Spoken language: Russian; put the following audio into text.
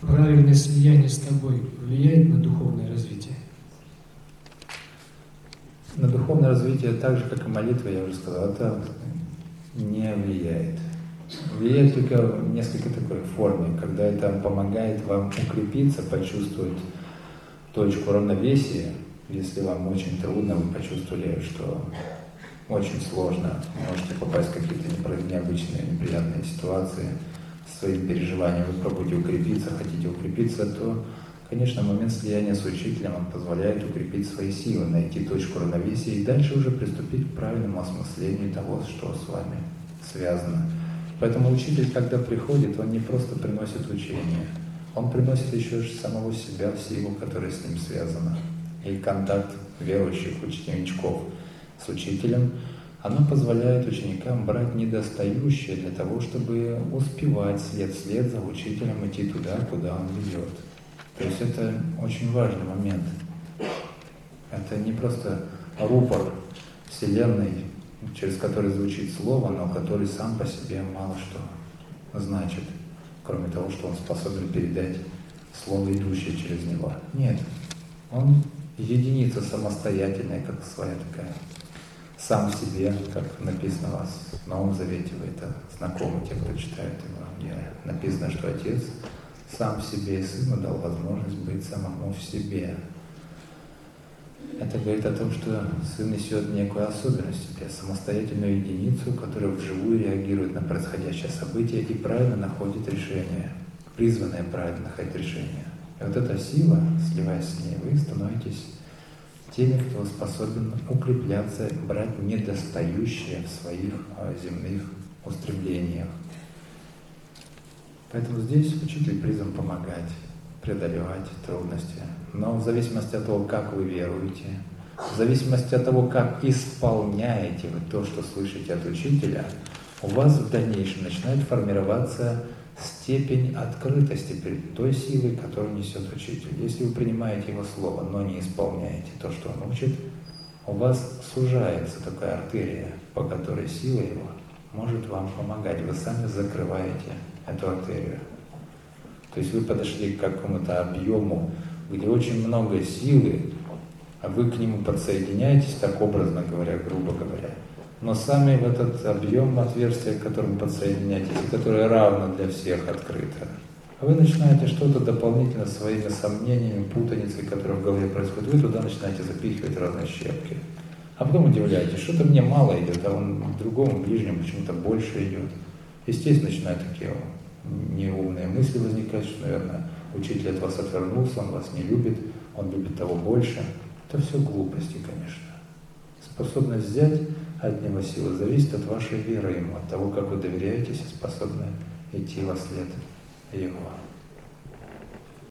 Правильное слияние с тобой влияет на духовное развитие? На духовное развитие так же, как и молитва, я уже сказал, это не влияет. Влияет только в несколько такой форме, когда это помогает вам укрепиться, почувствовать точку равновесия, если вам очень трудно, вы почувствовали, что очень сложно, можете попасть в какие-то необычные, неприятные ситуации, своим переживанием, вы пробуете укрепиться, хотите укрепиться, то, конечно, момент слияния с учителем, он позволяет укрепить свои силы, найти точку равновесия и дальше уже приступить к правильному осмыслению того, что с вами связано. Поэтому учитель, когда приходит, он не просто приносит учение, он приносит еще самого себя, силу, которая с ним связана. И контакт верующих ученичков с учителем, оно позволяет ученикам брать недостающее для того, чтобы успевать след вслед за учителем идти туда, куда он ведет. То есть это очень важный момент. Это не просто рупор Вселенной, через который звучит слово, но который сам по себе мало что значит, кроме того, что он способен передать слово, идущее через него. Нет, он единица самостоятельная, как своя такая, сам себе, как написано у вас в Новом Завете, вы это знакомы, те, кто читает его, где написано, что Отец сам себе и Сыну дал возможность быть самому в себе, это говорит о том, что сын несет некую особенность в себе, самостоятельную единицу, которая вживую реагирует на происходящее событие и правильно находит решение, призванное правильно находить решение. И вот эта сила, сливаясь с ней, вы становитесь теми, кто способен укрепляться, брать недостающее в своих а, земных устремлениях. Поэтому здесь учитель призван помогать преодолевать трудности. Но в зависимости от того, как вы веруете, в зависимости от того, как исполняете вы то, что слышите от учителя, у вас в дальнейшем начинает формироваться степень открытости перед той силой, которую несет учитель. Если вы принимаете его слово, но не исполняете то, что он учит, у вас сужается такая артерия, по которой сила его может вам помогать. Вы сами закрываете эту артерию. То есть вы подошли к какому-то объему, где очень много силы, а вы к нему подсоединяетесь, так образно говоря, грубо говоря. Но сами в этот объем отверстия, к которому подсоединяетесь, которое равно для всех открыто, вы начинаете что-то дополнительно своими сомнениями, путаницей, которая в голове происходит, вы туда начинаете запихивать разные щепки. А потом удивляетесь, что-то мне мало идет, а он другому, ближнему почему-то больше идет. Естественно, начинают такие неумные мысли возникают, что, наверное, учитель от вас отвернулся, он вас не любит, он любит того больше. Это все глупости, конечно. Способность взять от него силы зависит от вашей веры ему, от того, как вы доверяетесь и способны идти во след его.